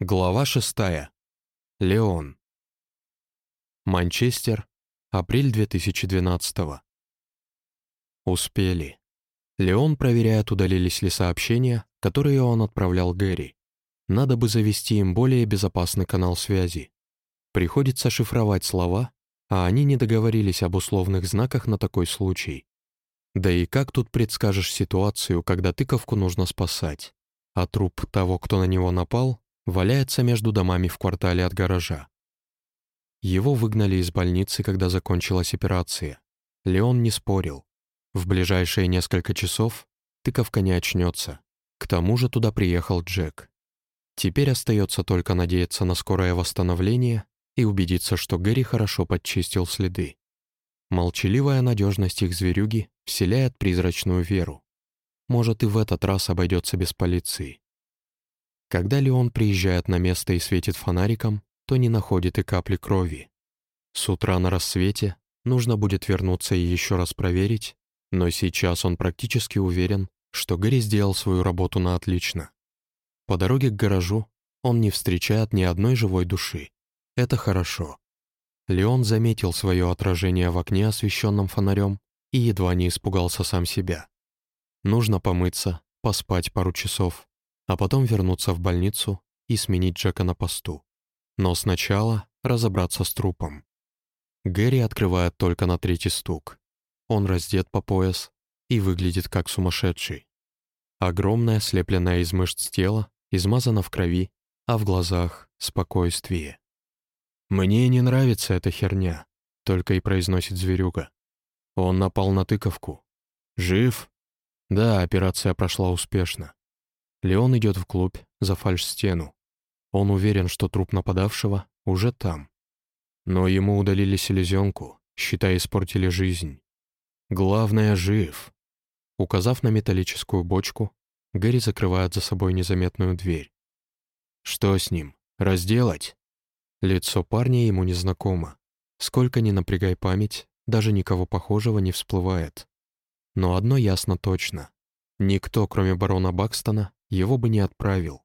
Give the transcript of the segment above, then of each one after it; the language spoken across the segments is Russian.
Глава шестая. Леон. Манчестер. Апрель 2012 Успели. Леон проверяет, удалились ли сообщения, которые он отправлял Гэри. Надо бы завести им более безопасный канал связи. Приходится шифровать слова, а они не договорились об условных знаках на такой случай. Да и как тут предскажешь ситуацию, когда тыковку нужно спасать, а труп того, кто на него напал, валяется между домами в квартале от гаража. Его выгнали из больницы, когда закончилась операция. Леон не спорил. В ближайшие несколько часов тыковка не очнется. К тому же туда приехал Джек. Теперь остается только надеяться на скорое восстановление и убедиться, что Гэри хорошо подчистил следы. Молчаливая надежность их зверюги вселяет призрачную веру. Может, и в этот раз обойдется без полиции. Когда Леон приезжает на место и светит фонариком, то не находит и капли крови. С утра на рассвете нужно будет вернуться и еще раз проверить, но сейчас он практически уверен, что Гэри сделал свою работу на отлично. По дороге к гаражу он не встречает ни одной живой души. Это хорошо. Леон заметил свое отражение в окне, освещенном фонарем, и едва не испугался сам себя. Нужно помыться, поспать пару часов, а потом вернуться в больницу и сменить Джека на посту. Но сначала разобраться с трупом. Гэри открывает только на третий стук. Он раздет по пояс и выглядит как сумасшедший. Огромное, слепленное из мышц тело, измазано в крови, а в глазах — спокойствие. «Мне не нравится эта херня», — только и произносит зверюга. Он напал на тыковку. «Жив?» «Да, операция прошла успешно. Леон идет вглубь, за фальш-стену. Он уверен, что труп нападавшего уже там. Но ему удалили селезенку, считай, испортили жизнь. Главное, жив. Указав на металлическую бочку, Гэри закрывает за собой незаметную дверь. Что с ним? Разделать? Лицо парня ему незнакомо. Сколько ни напрягай память, даже никого похожего не всплывает. Но одно ясно точно. Никто, кроме барона Бакстона, его бы не отправил.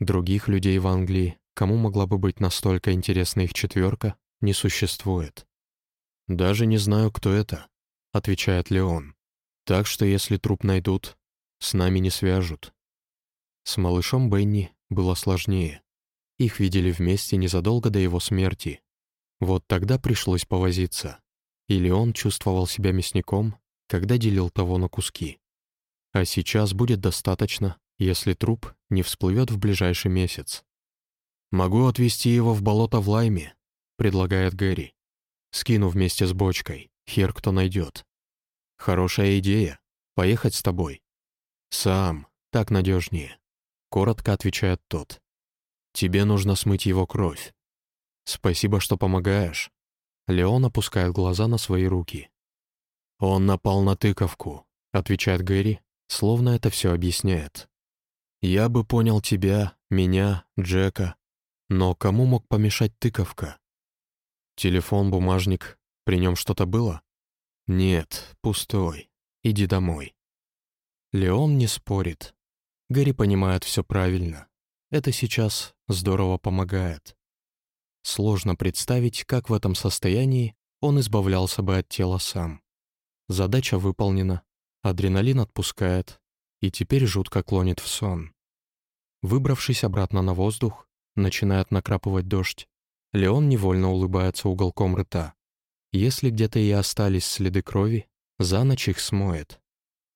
Других людей в Англии, кому могла бы быть настолько интересна их четверка, не существует. «Даже не знаю, кто это», — отвечает Леон. «Так что если труп найдут, с нами не свяжут». С малышом Бенни было сложнее. Их видели вместе незадолго до его смерти. Вот тогда пришлось повозиться. И Леон чувствовал себя мясником, когда делил того на куски. А сейчас будет достаточно, если труп не всплывет в ближайший месяц. «Могу отвезти его в болото в Лайме», — предлагает Гэри. «Скину вместе с бочкой, хер кто найдет». «Хорошая идея. Поехать с тобой». «Сам, так надежнее», — коротко отвечает тот. «Тебе нужно смыть его кровь». «Спасибо, что помогаешь». Леон опускает глаза на свои руки. «Он напал на тыковку», — отвечает Гэри, словно это все объясняет. Я бы понял тебя, меня, Джека. Но кому мог помешать тыковка? Телефон, бумажник, при нем что-то было? Нет, пустой. Иди домой. Леон не спорит. Гэри понимает все правильно. Это сейчас здорово помогает. Сложно представить, как в этом состоянии он избавлялся бы от тела сам. Задача выполнена, адреналин отпускает, и теперь жутко клонит в сон. Выбравшись обратно на воздух, начинает накрапывать дождь. Леон невольно улыбается уголком рта. Если где-то и остались следы крови, за ночь их смоет.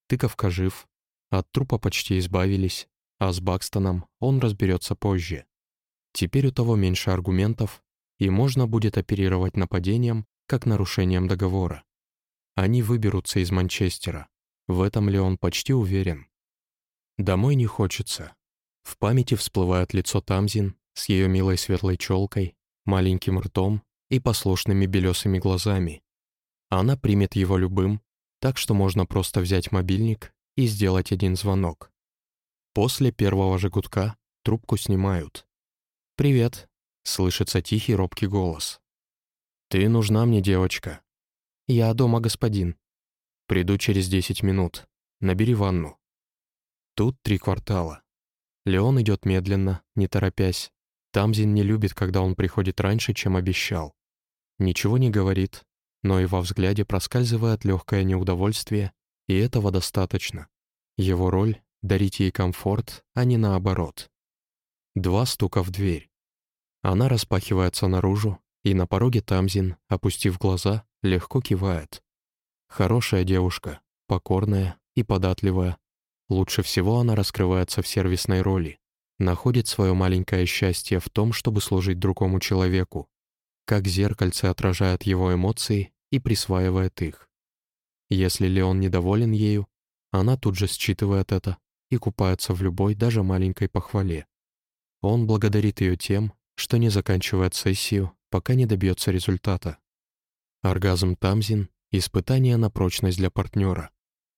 Тыковка жив, от трупа почти избавились, а с Бакстоном он разберется позже. Теперь у того меньше аргументов, и можно будет оперировать нападением как нарушением договора. Они выберутся из Манчестера. В этом Леон почти уверен. Домой не хочется. В памяти всплывает лицо Тамзин с ее милой светлой челкой, маленьким ртом и послушными белесыми глазами. Она примет его любым, так что можно просто взять мобильник и сделать один звонок. После первого же гудка трубку снимают. «Привет», — слышится тихий робкий голос. «Ты нужна мне, девочка». «Я дома, господин». «Приду через десять минут. Набери ванну». Тут три квартала. Леон идет медленно, не торопясь, Тамзин не любит, когда он приходит раньше, чем обещал. Ничего не говорит, но и во взгляде проскальзывает легкое неудовольствие, и этого достаточно. Его роль — дарить ей комфорт, а не наоборот. Два стука в дверь. Она распахивается наружу, и на пороге Тамзин, опустив глаза, легко кивает. Хорошая девушка, покорная и податливая. Лучше всего она раскрывается в сервисной роли, находит свое маленькое счастье в том, чтобы служить другому человеку, как зеркальце отражает его эмоции и присваивает их. Если Леон недоволен ею, она тут же считывает это и купается в любой, даже маленькой похвале. Он благодарит ее тем, что не заканчивает сессию, пока не добьется результата. Оргазм Тамзин — испытание на прочность для партнера.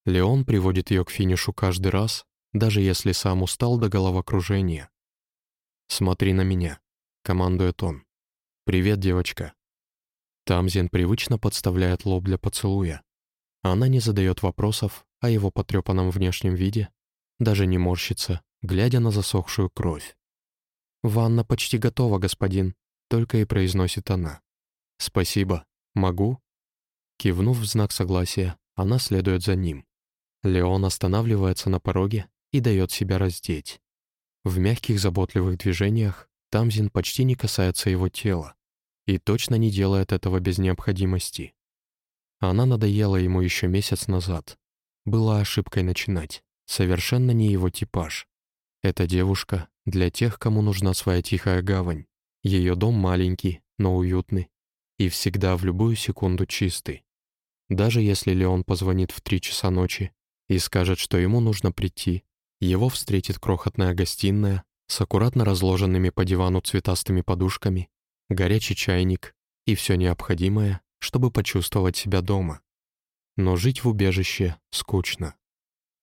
Леон приводит ее к финишу каждый раз, даже если сам устал до головокружения. «Смотри на меня», — командует он. «Привет, девочка». Тамзин привычно подставляет лоб для поцелуя. Она не задает вопросов о его потрепанном внешнем виде, даже не морщится, глядя на засохшую кровь. «Ванна почти готова, господин», — только и произносит она. «Спасибо. Могу?» Кивнув в знак согласия, она следует за ним. Леон останавливается на пороге и дает себя раздеть. В мягких заботливых движениях Тамзин почти не касается его тела и точно не делает этого без необходимости. Она надоела ему еще месяц назад. Была ошибкой начинать. Совершенно не его типаж. Эта девушка для тех, кому нужна своя тихая гавань. Ее дом маленький, но уютный. И всегда в любую секунду чистый. Даже если Леон позвонит в три часа ночи и скажет, что ему нужно прийти, его встретит крохотная гостиная с аккуратно разложенными по дивану цветастыми подушками, горячий чайник и все необходимое, чтобы почувствовать себя дома. Но жить в убежище скучно.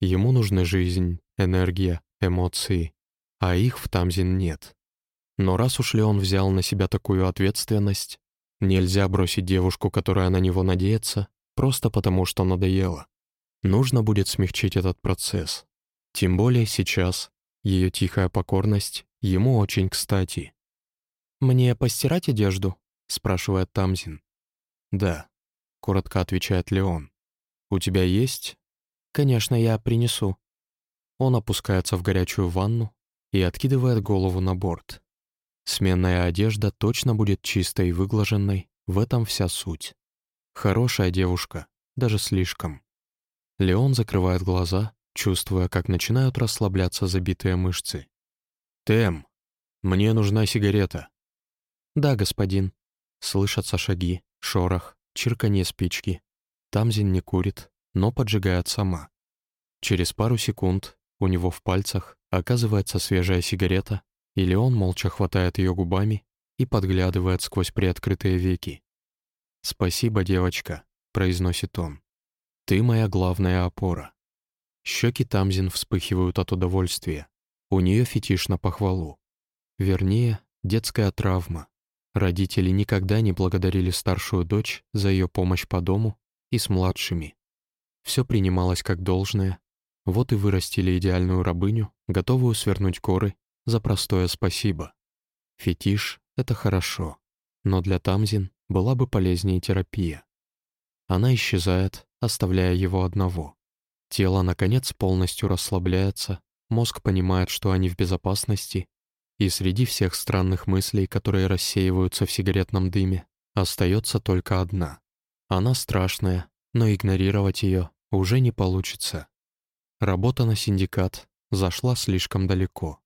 Ему нужны жизнь, энергия, эмоции, а их в Тамзин нет. Но раз уж Леон взял на себя такую ответственность, нельзя бросить девушку, которая на него надеется, просто потому что надоело. Нужно будет смягчить этот процесс. Тем более сейчас ее тихая покорность ему очень кстати. «Мне постирать одежду?» — спрашивает Тамзин. «Да», — коротко отвечает Леон. «У тебя есть?» «Конечно, я принесу». Он опускается в горячую ванну, и откидывает голову на борт. Сменная одежда точно будет чистой и выглаженной, в этом вся суть. Хорошая девушка, даже слишком. Леон закрывает глаза, чувствуя, как начинают расслабляться забитые мышцы. «Тем, мне нужна сигарета». «Да, господин». Слышатся шаги, шорох, чирканье спички. Тамзин не курит, но поджигает сама. Через пару секунд у него в пальцах оказывается свежая сигарета, или он молча хватает ее губами и подглядывает сквозь приоткрытые веки. «Спасибо, девочка», — произносит он. «Ты моя главная опора». Щеки Тамзин вспыхивают от удовольствия. У нее фетиш на похвалу. Вернее, детская травма. Родители никогда не благодарили старшую дочь за ее помощь по дому и с младшими. Все принималось как должное, вот и вырастили идеальную рабыню, готовую свернуть коры за простое спасибо. Фетиш — это хорошо, но для Тамзин была бы полезнее терапия. Она исчезает, оставляя его одного. Тело, наконец, полностью расслабляется, мозг понимает, что они в безопасности, и среди всех странных мыслей, которые рассеиваются в сигаретном дыме, остается только одна. Она страшная, но игнорировать ее уже не получится. Работа на синдикат зашла слишком далеко.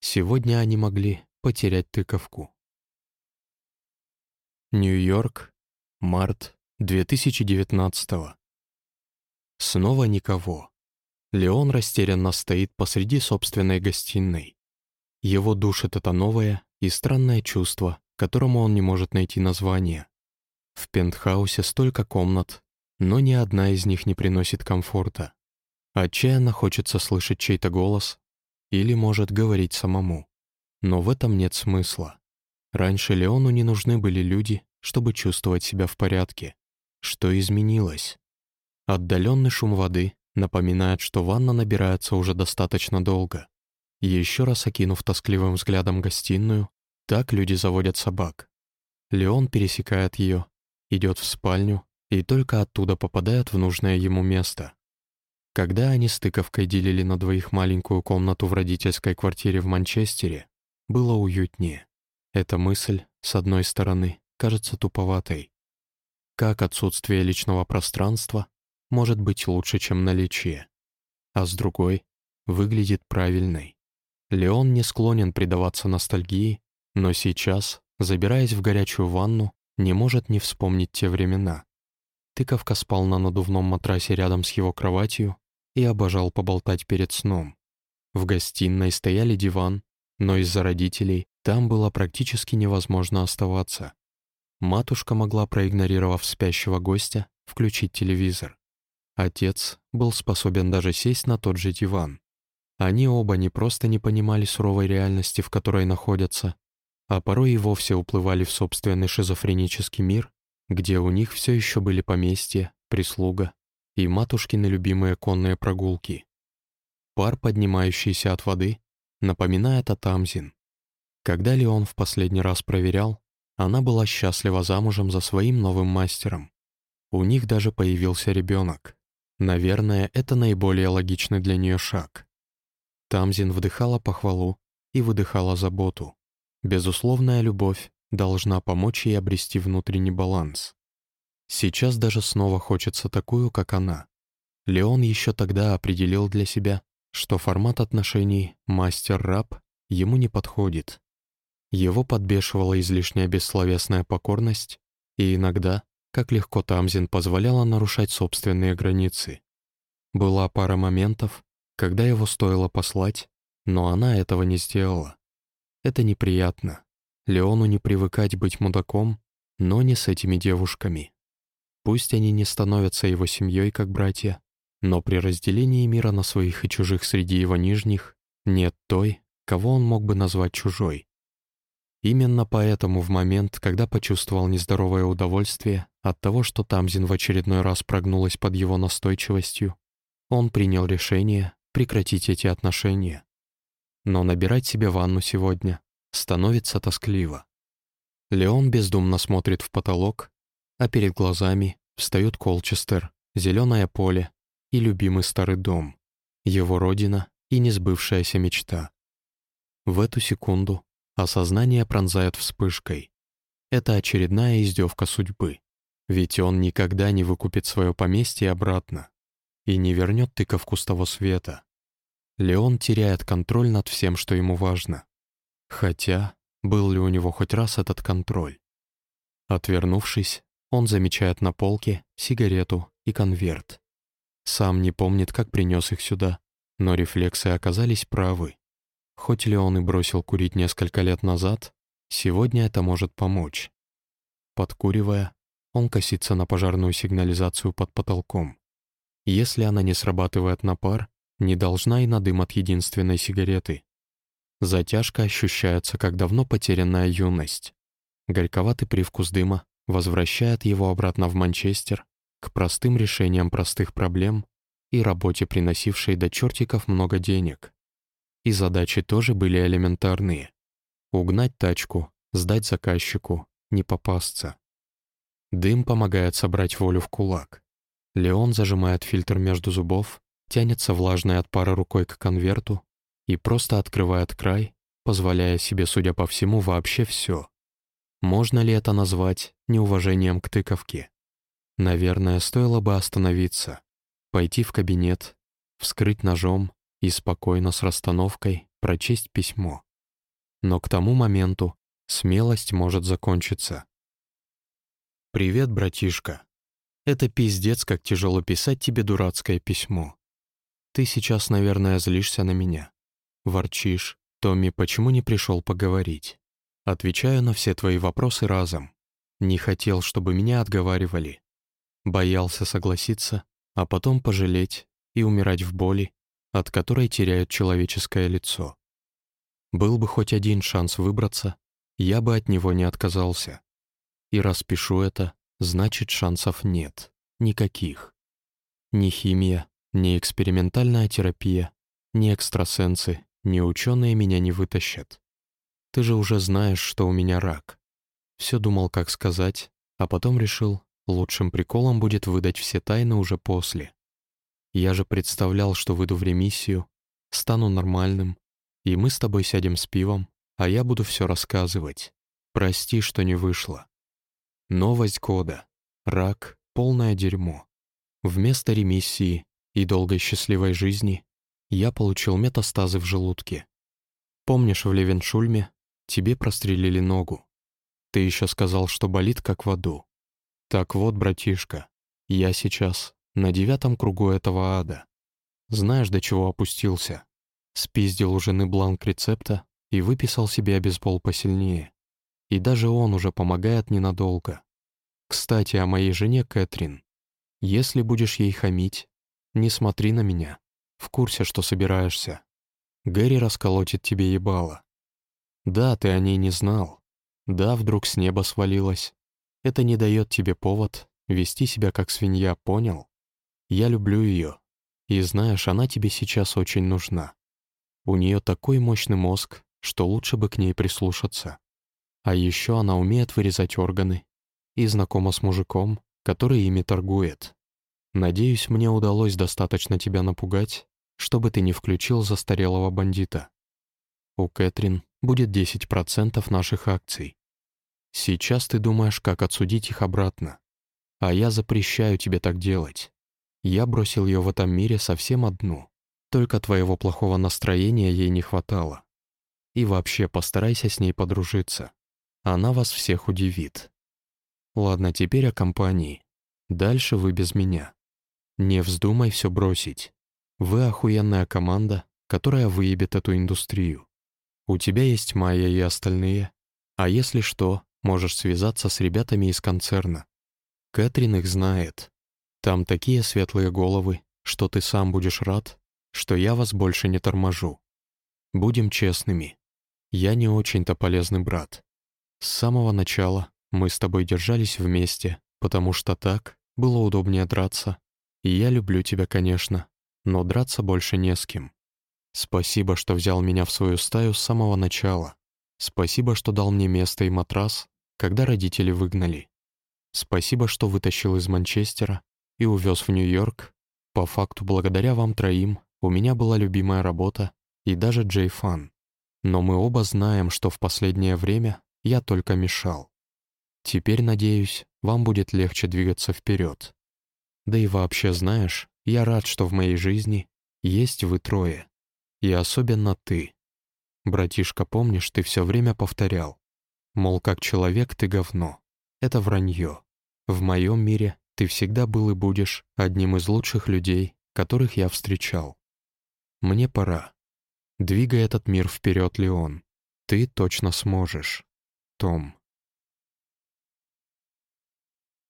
Сегодня они могли потерять тыковку. Нью-Йорк, март 2019 Снова никого. Леон растерянно стоит посреди собственной гостиной. Его душит это новое и странное чувство, которому он не может найти название. В пентхаусе столько комнат, но ни одна из них не приносит комфорта. Отчаянно хочется слышать чей-то голос или, может, говорить самому. Но в этом нет смысла. Раньше Леону не нужны были люди, чтобы чувствовать себя в порядке. Что изменилось? Отдаленный шум воды напоминает, что ванна набирается уже достаточно долго. Еще раз окинув тоскливым взглядом гостиную, Так люди заводят собак. Леон пересекает ее, идет в спальню и только оттуда попадает в нужное ему место. Когда они с тыковкой делили на двоих маленькую комнату в родительской квартире в Манчестере, было уютнее. Эта мысль, с одной стороны, кажется туповатой. Как отсутствие личного пространства может быть лучше, чем наличие? А с другой, выглядит правильной. Леон не склонен предаваться ностальгии, но сейчас, забираясь в горячую ванну, не может не вспомнить те времена. Тыковка спал на надувном матрасе рядом с его кроватью и обожал поболтать перед сном. В гостиной стояли диван, но из-за родителей там было практически невозможно оставаться. Матушка могла, проигнорировав спящего гостя, включить телевизор. Отец был способен даже сесть на тот же диван. Они оба не просто не понимали суровой реальности, в которой находятся, а порой и вовсе уплывали в собственный шизофренический мир, где у них все еще были поместья, прислуга и матушкины любимые конные прогулки. Пар, поднимающийся от воды, напоминает о Тамзин. Когда Леон в последний раз проверял, она была счастлива замужем за своим новым мастером. У них даже появился ребенок. Наверное, это наиболее логичный для нее шаг. Тамзин вдыхала похвалу и выдыхала заботу. Безусловная любовь должна помочь ей обрести внутренний баланс. Сейчас даже снова хочется такую, как она. Леон еще тогда определил для себя, что формат отношений мастер-раб ему не подходит. Его подбешивала излишняя бессловесная покорность, и иногда, как легко Тамзин позволяла нарушать собственные границы. Была пара моментов, когда его стоило послать, но она этого не сделала. Это неприятно. Леону не привыкать быть мудаком, но не с этими девушками. Пусть они не становятся его семьей, как братья, но при разделении мира на своих и чужих среди его нижних нет той, кого он мог бы назвать чужой. Именно поэтому в момент, когда почувствовал нездоровое удовольствие от того, что Тамзин в очередной раз прогнулась под его настойчивостью, он принял решение прекратить эти отношения. Но набирать себе ванну сегодня становится тоскливо. Леон бездумно смотрит в потолок, а перед глазами встают Колчестер, зеленое поле и любимый старый дом, его родина и несбывшаяся мечта. В эту секунду Осознание пронзает вспышкой. Это очередная издевка судьбы. Ведь он никогда не выкупит свое поместье обратно и не вернет тыковку с того света. Леон теряет контроль над всем, что ему важно. Хотя, был ли у него хоть раз этот контроль? Отвернувшись, он замечает на полке сигарету и конверт. Сам не помнит, как принес их сюда, но рефлексы оказались правы. Хоть Леон и бросил курить несколько лет назад, сегодня это может помочь. Подкуривая, он косится на пожарную сигнализацию под потолком. Если она не срабатывает на пар, не должна и на дым от единственной сигареты. Затяжка ощущается, как давно потерянная юность. Горьковатый привкус дыма возвращает его обратно в Манчестер к простым решениям простых проблем и работе, приносившей до чертиков много денег. И задачи тоже были элементарные. Угнать тачку, сдать заказчику, не попасться. Дым помогает собрать волю в кулак. Леон зажимает фильтр между зубов, тянется влажной от пара рукой к конверту и просто открывает край, позволяя себе, судя по всему, вообще все. Можно ли это назвать неуважением к тыковке? Наверное, стоило бы остановиться, пойти в кабинет, вскрыть ножом, и спокойно с расстановкой прочесть письмо. Но к тому моменту смелость может закончиться. «Привет, братишка. Это пиздец, как тяжело писать тебе дурацкое письмо. Ты сейчас, наверное, злишься на меня. Ворчишь. Томми, почему не пришел поговорить? Отвечаю на все твои вопросы разом. Не хотел, чтобы меня отговаривали. Боялся согласиться, а потом пожалеть и умирать в боли от которой теряют человеческое лицо. Был бы хоть один шанс выбраться, я бы от него не отказался. И раз пишу это, значит шансов нет. Никаких. Ни химия, ни экспериментальная терапия, ни экстрасенсы, ни ученые меня не вытащат. Ты же уже знаешь, что у меня рак. Все думал, как сказать, а потом решил, лучшим приколом будет выдать все тайны уже после. Я же представлял, что выйду в ремиссию, стану нормальным, и мы с тобой сядем с пивом, а я буду все рассказывать. Прости, что не вышло. Новость года. Рак — полное дерьмо. Вместо ремиссии и долгой счастливой жизни я получил метастазы в желудке. Помнишь, в Левеншульме тебе прострелили ногу? Ты еще сказал, что болит как в аду. Так вот, братишка, я сейчас на девятом кругу этого ада. Знаешь, до чего опустился? Спиздил у жены бланк рецепта и выписал себе обезбол посильнее. И даже он уже помогает ненадолго. Кстати, о моей жене Кэтрин. Если будешь ей хамить, не смотри на меня. В курсе, что собираешься. Гэри расколотит тебе ебало. Да, ты о ней не знал. Да, вдруг с неба свалилась. Это не дает тебе повод вести себя как свинья, понял? Я люблю ее. И знаешь, она тебе сейчас очень нужна. У нее такой мощный мозг, что лучше бы к ней прислушаться. А еще она умеет вырезать органы и знакома с мужиком, который ими торгует. Надеюсь, мне удалось достаточно тебя напугать, чтобы ты не включил застарелого бандита. У Кэтрин будет 10% наших акций. Сейчас ты думаешь, как отсудить их обратно. А я запрещаю тебе так делать. Я бросил ее в этом мире совсем одну. Только твоего плохого настроения ей не хватало. И вообще постарайся с ней подружиться. Она вас всех удивит. Ладно, теперь о компании. Дальше вы без меня. Не вздумай все бросить. Вы охуенная команда, которая выебет эту индустрию. У тебя есть Майя и остальные. А если что, можешь связаться с ребятами из концерна. Кэтрин их знает. Там такие светлые головы, что ты сам будешь рад, что я вас больше не торможу. Будем честными. Я не очень-то полезный брат. С самого начала мы с тобой держались вместе, потому что так было удобнее драться. И я люблю тебя, конечно, но драться больше не с кем. Спасибо, что взял меня в свою стаю с самого начала. Спасибо, что дал мне место и матрас, когда родители выгнали. Спасибо, что вытащил из Манчестера и увез в Нью-Йорк. По факту, благодаря вам троим, у меня была любимая работа и даже Джей Фан. Но мы оба знаем, что в последнее время я только мешал. Теперь, надеюсь, вам будет легче двигаться вперед. Да и вообще, знаешь, я рад, что в моей жизни есть вы трое. И особенно ты. Братишка, помнишь, ты все время повторял. Мол, как человек ты говно. Это вранье. В моем мире ты всегда был и будешь одним из лучших людей, которых я встречал. Мне пора. Двигай этот мир вперед, Леон. Ты точно сможешь. Том.